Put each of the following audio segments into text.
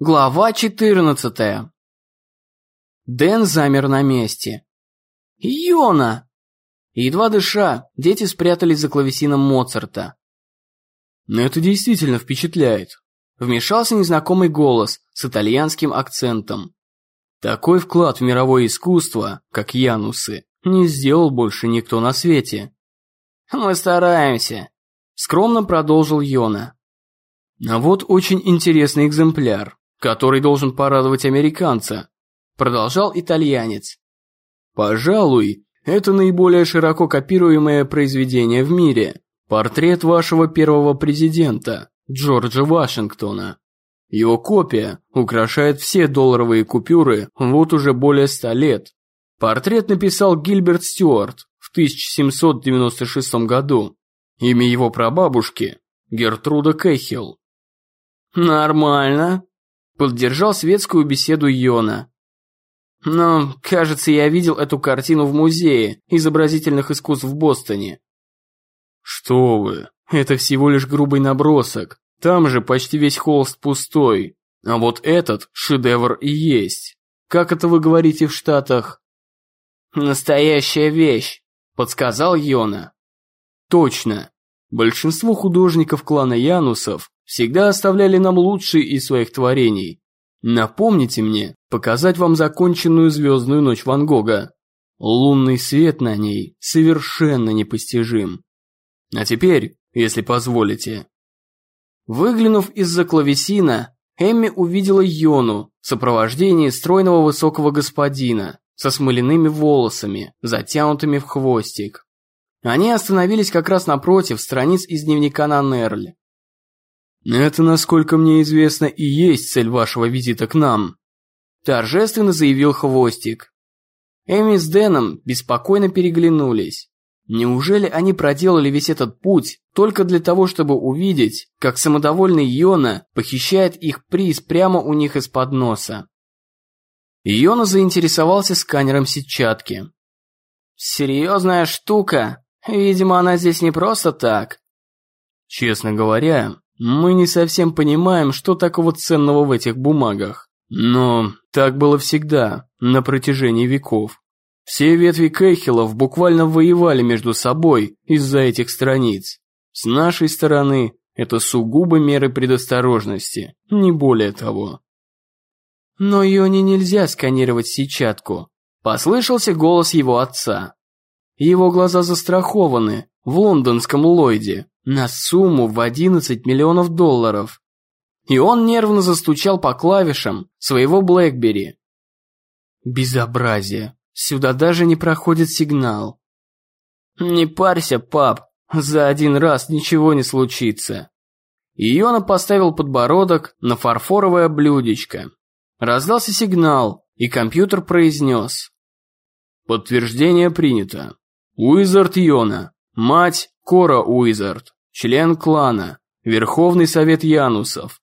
Глава 14. Дэн замер на месте. Йона! Едва дыша, дети спрятались за клавесином Моцарта. Но это действительно впечатляет. Вмешался незнакомый голос с итальянским акцентом. Такой вклад в мировое искусство, как Янусы, не сделал больше никто на свете. Мы стараемся, скромно продолжил Йона. А вот очень интересный экземпляр который должен порадовать американца, продолжал итальянец. Пожалуй, это наиболее широко копируемое произведение в мире. Портрет вашего первого президента, Джорджа Вашингтона. Его копия украшает все долларовые купюры вот уже более ста лет. Портрет написал Гильберт Стюарт в 1796 году. Имя его прабабушки – Гертруда Кэхилл. «Нормально», Поддержал светскую беседу Йона. Но, кажется, я видел эту картину в музее изобразительных искусств в Бостоне. Что вы, это всего лишь грубый набросок. Там же почти весь холст пустой. А вот этот шедевр и есть. Как это вы говорите в Штатах? Настоящая вещь, подсказал Йона. Точно. Большинство художников клана Янусов всегда оставляли нам лучшие из своих творений. Напомните мне показать вам законченную звездную ночь Ван Гога. Лунный свет на ней совершенно непостижим. А теперь, если позволите. Выглянув из-за клавесина, Эмми увидела Йону в сопровождении стройного высокого господина со смоляными волосами, затянутыми в хвостик. Они остановились как раз напротив страниц из дневника на Нерле. «Это, насколько мне известно, и есть цель вашего визита к нам», торжественно заявил Хвостик. Эми с Дэном беспокойно переглянулись. Неужели они проделали весь этот путь только для того, чтобы увидеть, как самодовольный Йона похищает их приз прямо у них из-под носа? Йона заинтересовался сканером сетчатки. «Серьезная штука. Видимо, она здесь не просто так». «Честно говоря, мы не совсем понимаем, что такого ценного в этих бумагах. Но так было всегда, на протяжении веков. Все ветви Кейхелов буквально воевали между собой из-за этих страниц. С нашей стороны, это сугубо меры предосторожности, не более того. Но Йоне нельзя сканировать сетчатку. Послышался голос его отца. Его глаза застрахованы в лондонском Ллойде на сумму в 11 миллионов долларов. И он нервно застучал по клавишам своего Блэкбери. Безобразие. Сюда даже не проходит сигнал. Не парься, пап, за один раз ничего не случится. Иона поставил подбородок на фарфоровое блюдечко. Раздался сигнал, и компьютер произнес. Подтверждение принято. Уизард Йона, мать Кора Уизард, член клана, Верховный Совет Янусов.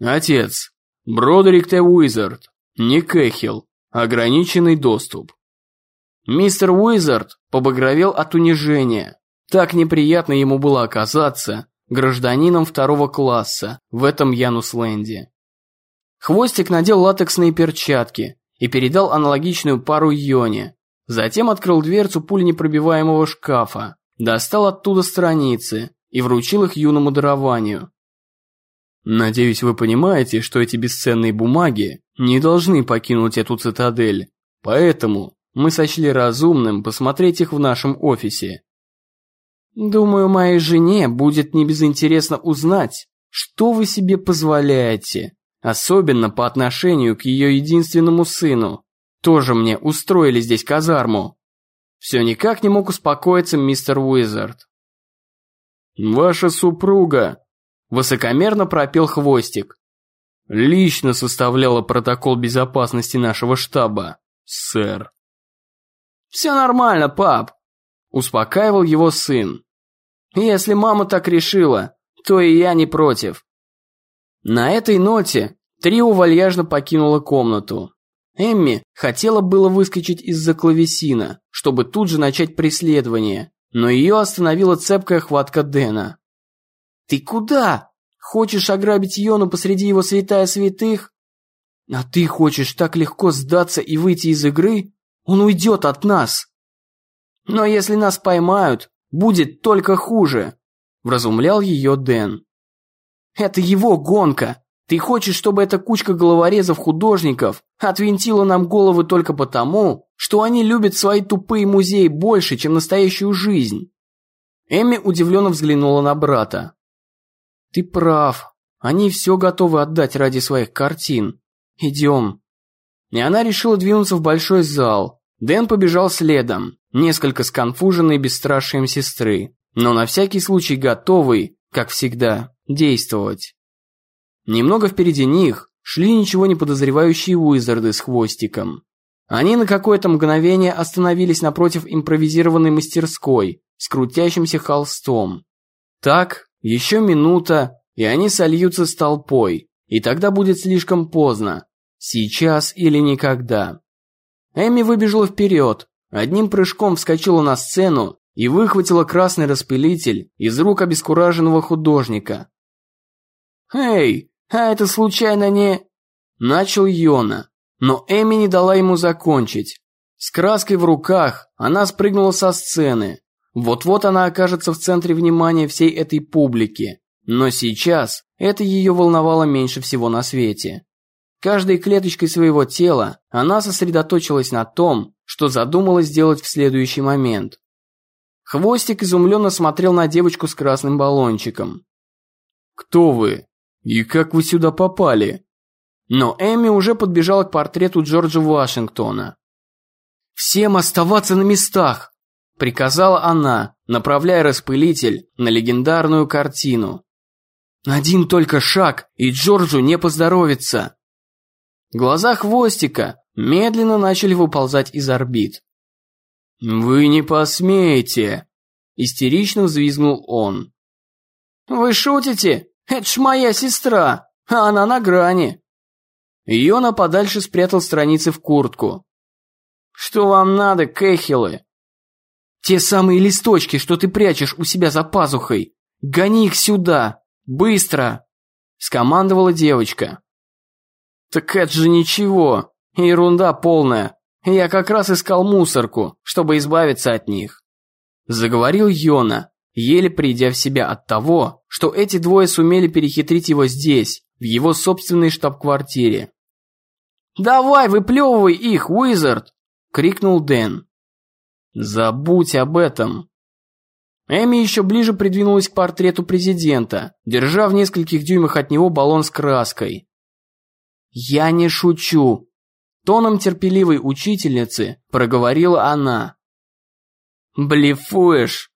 Отец, Бродерик Т. Уизард, не Кэхилл, ограниченный доступ. Мистер Уизард побагровел от унижения. Так неприятно ему было оказаться гражданином второго класса в этом Янусленде. Хвостик надел латексные перчатки и передал аналогичную пару Йоне. Затем открыл дверцу пуленепробиваемого шкафа, достал оттуда страницы и вручил их юному дарованию. Надеюсь, вы понимаете, что эти бесценные бумаги не должны покинуть эту цитадель, поэтому мы сочли разумным посмотреть их в нашем офисе. Думаю, моей жене будет небезынтересно узнать, что вы себе позволяете, особенно по отношению к ее единственному сыну. Тоже мне устроили здесь казарму. Все никак не мог успокоиться мистер Уизард. «Ваша супруга!» – высокомерно пропел Хвостик. «Лично составляла протокол безопасности нашего штаба, сэр». «Все нормально, пап», – успокаивал его сын. «Если мама так решила, то и я не против». На этой ноте трио вальяжно покинуло комнату. Эмми хотела было выскочить из-за клавесина, чтобы тут же начать преследование, но ее остановила цепкая хватка Дэна. «Ты куда? Хочешь ограбить Йону посреди его святая святых? А ты хочешь так легко сдаться и выйти из игры? Он уйдет от нас. Но если нас поймают, будет только хуже, вразумлял ее Дэн. Это его гонка. Ты хочешь, чтобы эта кучка головорезов-художников отвинтила нам головы только потому, что они любят свои тупые музеи больше, чем настоящую жизнь? Эми удивленно взглянула на брата. Ты прав. Они все готовы отдать ради своих картин. Идем. И она решила двинуться в большой зал. Дэн побежал следом, несколько сконфуженный бесстрашием сестры, но на всякий случай готовый, как всегда, действовать. Немного впереди них шли ничего не подозревающие уизарды с хвостиком. Они на какое-то мгновение остановились напротив импровизированной мастерской с крутящимся холстом. Так, еще минута, и они сольются с толпой, и тогда будет слишком поздно. Сейчас или никогда. Эми выбежала вперед, одним прыжком вскочила на сцену и выхватила красный распылитель из рук обескураженного художника. «Эй, а это случайно не...» Начал Йона, но Эми не дала ему закончить. С краской в руках она спрыгнула со сцены. Вот-вот она окажется в центре внимания всей этой публики. Но сейчас это ее волновало меньше всего на свете. Каждой клеточкой своего тела она сосредоточилась на том, что задумалась сделать в следующий момент. Хвостик изумленно смотрел на девочку с красным баллончиком. «Кто вы? И как вы сюда попали?» Но Эми уже подбежала к портрету Джорджа Вашингтона. «Всем оставаться на местах!» – приказала она, направляя распылитель на легендарную картину. Один только шаг, и Джорджу не поздоровится. Глаза хвостика медленно начали выползать из орбит. «Вы не посмеете!» – истерично взвизгнул он. «Вы шутите? Это ж моя сестра, а она на грани!» Йона подальше спрятал страницы в куртку. «Что вам надо, Кэхилы?» «Те самые листочки, что ты прячешь у себя за пазухой. Гони их сюда!» «Быстро!» – скомандовала девочка. «Так это же ничего, ерунда полная. Я как раз искал мусорку, чтобы избавиться от них». Заговорил Йона, еле придя в себя от того, что эти двое сумели перехитрить его здесь, в его собственной штаб-квартире. «Давай, выплевывай их, Уизард!» – крикнул Дэн. «Забудь об этом!» Эми еще ближе придвинулась к портрету президента, держа в нескольких дюймах от него баллон с краской. «Я не шучу», – тоном терпеливой учительницы проговорила она. «Блефуешь!» –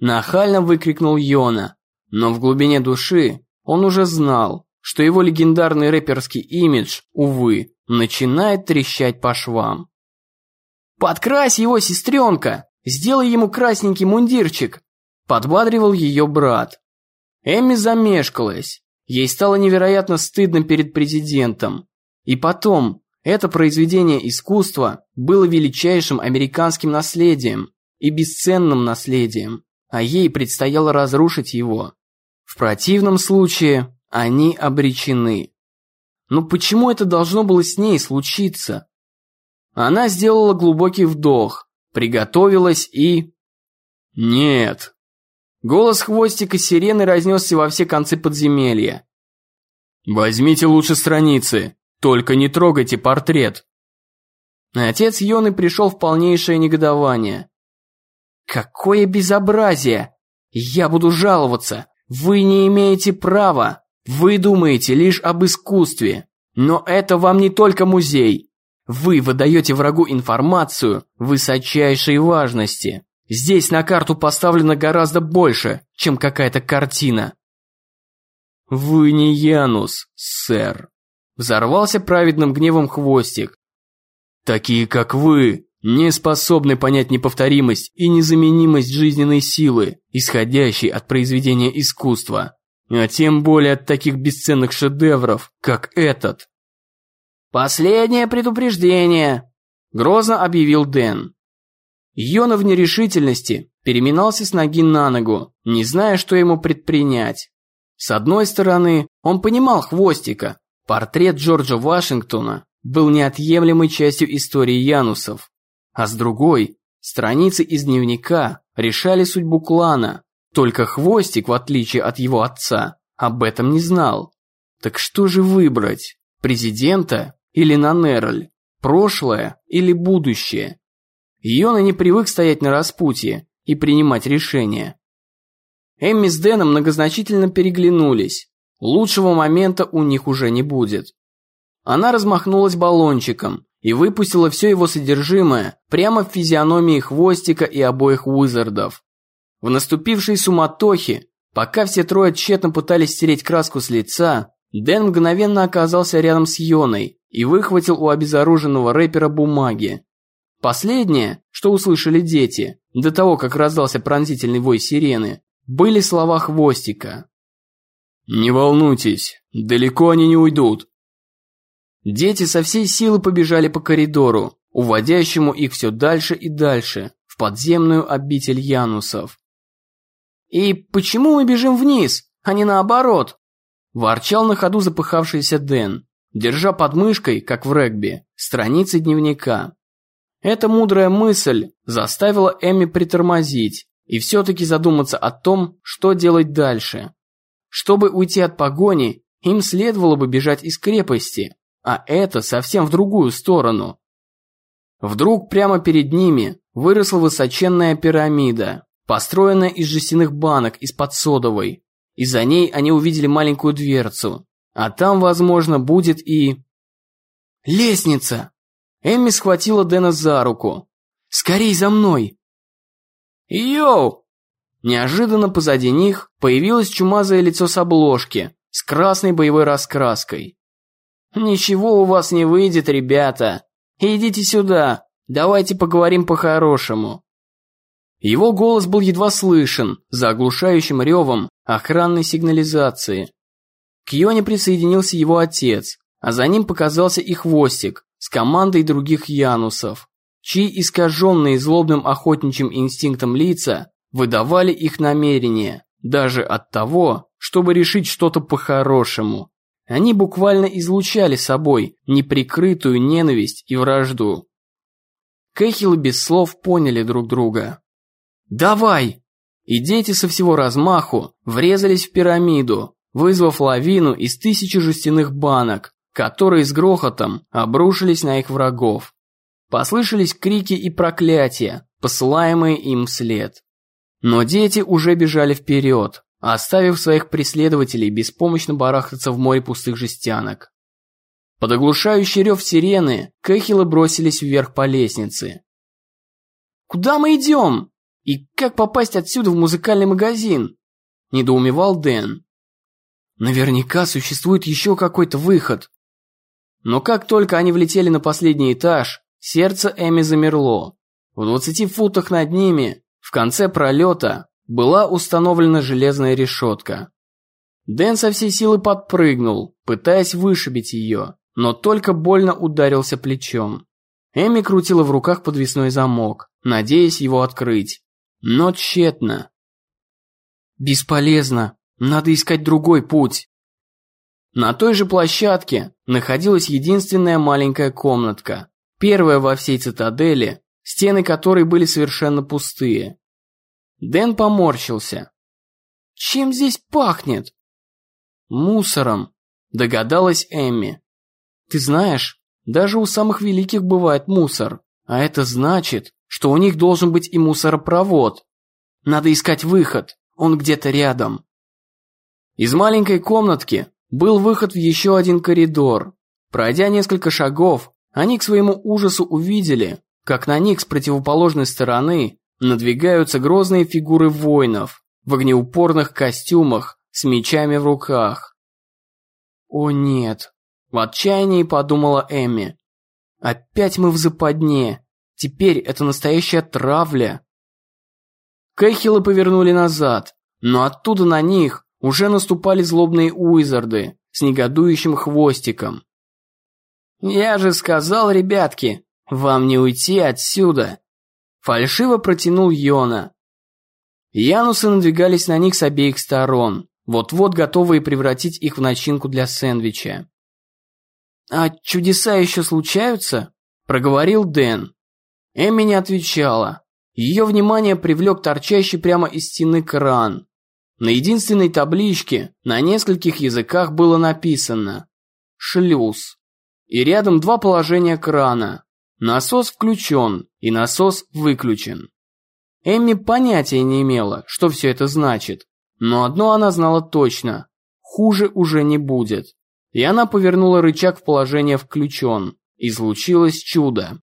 нахально выкрикнул Йона, но в глубине души он уже знал, что его легендарный рэперский имидж, увы, начинает трещать по швам. «Подкрась его, сестренка! Сделай ему красненький мундирчик, Подбадривал ее брат. Эми замешкалась. Ей стало невероятно стыдно перед президентом. И потом, это произведение искусства было величайшим американским наследием и бесценным наследием, а ей предстояло разрушить его. В противном случае они обречены. Но почему это должно было с ней случиться? Она сделала глубокий вдох, приготовилась и... Нет, Голос хвостика сирены разнесся во все концы подземелья. «Возьмите лучше страницы, только не трогайте портрет». Отец Йоны пришел в полнейшее негодование. «Какое безобразие! Я буду жаловаться! Вы не имеете права! Вы думаете лишь об искусстве! Но это вам не только музей! Вы выдаете врагу информацию высочайшей важности!» Здесь на карту поставлено гораздо больше, чем какая-то картина. Вы не Янус, сэр. Взорвался праведным гневом хвостик. Такие, как вы, не способны понять неповторимость и незаменимость жизненной силы, исходящей от произведения искусства, а тем более от таких бесценных шедевров, как этот. «Последнее предупреждение», – грозно объявил Дэн. Йона в нерешительности переминался с ноги на ногу, не зная, что ему предпринять. С одной стороны, он понимал Хвостика, Портрет Джорджа Вашингтона был неотъемлемой частью истории Янусов, а с другой, страницы из дневника решали судьбу клана, только Хвостик, в отличие от его отца, об этом не знал. Так что же выбрать, президента или Нанерль, прошлое или будущее? Йона не привык стоять на распутье и принимать решения. Эмми с Дэном многозначительно переглянулись. Лучшего момента у них уже не будет. Она размахнулась баллончиком и выпустила все его содержимое прямо в физиономии Хвостика и обоих Уизардов. В наступившей суматохе, пока все трое тщетно пытались стереть краску с лица, Дэн мгновенно оказался рядом с Йоной и выхватил у обезоруженного рэпера бумаги. Последнее, что услышали дети, до того, как раздался пронзительный вой сирены, были слова Хвостика. «Не волнуйтесь, далеко они не уйдут». Дети со всей силы побежали по коридору, уводящему их все дальше и дальше, в подземную обитель Янусов. «И почему мы бежим вниз, а не наоборот?» Ворчал на ходу запыхавшийся Дэн, держа под мышкой, как в регби, страницы дневника. Эта мудрая мысль заставила Эми притормозить и все-таки задуматься о том, что делать дальше. Чтобы уйти от погони, им следовало бы бежать из крепости, а это совсем в другую сторону. Вдруг прямо перед ними выросла высоченная пирамида, построенная из жестяных банок из-под содовой, и за ней они увидели маленькую дверцу, а там, возможно, будет и... Лестница! Эмми схватила Дэна за руку. «Скорей за мной!» «Йоу!» Неожиданно позади них появилось чумазое лицо с обложки, с красной боевой раскраской. «Ничего у вас не выйдет, ребята. Идите сюда, давайте поговорим по-хорошему». Его голос был едва слышен за оглушающим ревом охранной сигнализации. К Йоне присоединился его отец, а за ним показался и хвостик с командой других Янусов, чьи искаженные злобным охотничьим инстинктом лица выдавали их намерения, даже от того, чтобы решить что-то по-хорошему. Они буквально излучали собой неприкрытую ненависть и вражду. Кэхилы без слов поняли друг друга. «Давай!» И дети со всего размаху врезались в пирамиду, вызвав лавину из тысячи жестяных банок, которые с грохотом обрушились на их врагов. Послышались крики и проклятия, посылаемые им вслед. Но дети уже бежали вперед, оставив своих преследователей беспомощно барахтаться в море пустых жестянок. Под оглушающий рев сирены Кэхилы бросились вверх по лестнице. «Куда мы идем? И как попасть отсюда в музыкальный магазин?» – недоумевал Дэн. «Наверняка существует еще какой-то выход». Но как только они влетели на последний этаж, сердце Эми замерло. В двадцати футах над ними в конце пролета была установлена железная решетка. Дэн со всей силы подпрыгнул, пытаясь вышибить ее, но только больно ударился плечом. Эми крутила в руках подвесной замок, надеясь его открыть. Но тщетно. «Бесполезно. Надо искать другой путь». На той же площадке находилась единственная маленькая комнатка, первая во всей цитадели, стены которой были совершенно пустые. Дэн поморщился. «Чем здесь пахнет?» «Мусором», – догадалась Эмми. «Ты знаешь, даже у самых великих бывает мусор, а это значит, что у них должен быть и мусоропровод. Надо искать выход, он где-то рядом». Из маленькой комнатки был выход в еще один коридор. Пройдя несколько шагов, они к своему ужасу увидели, как на них с противоположной стороны надвигаются грозные фигуры воинов в огнеупорных костюмах с мечами в руках. «О нет!» – в отчаянии подумала Эми. «Опять мы в западне. Теперь это настоящая травля». Кэхилы повернули назад, но оттуда на них уже наступали злобные уизарды с негодующим хвостиком. «Я же сказал, ребятки, вам не уйти отсюда!» Фальшиво протянул Йона. Янусы надвигались на них с обеих сторон, вот-вот готовые превратить их в начинку для сэндвича. «А чудеса еще случаются?» – проговорил Дэн. Эми не отвечала. Ее внимание привлек торчащий прямо из стены кран. На единственной табличке на нескольких языках было написано «Шлюз». И рядом два положения крана. Насос включен и насос выключен. Эмми понятия не имела, что все это значит. Но одно она знала точно. Хуже уже не будет. И она повернула рычаг в положение «включен». И случилось чудо.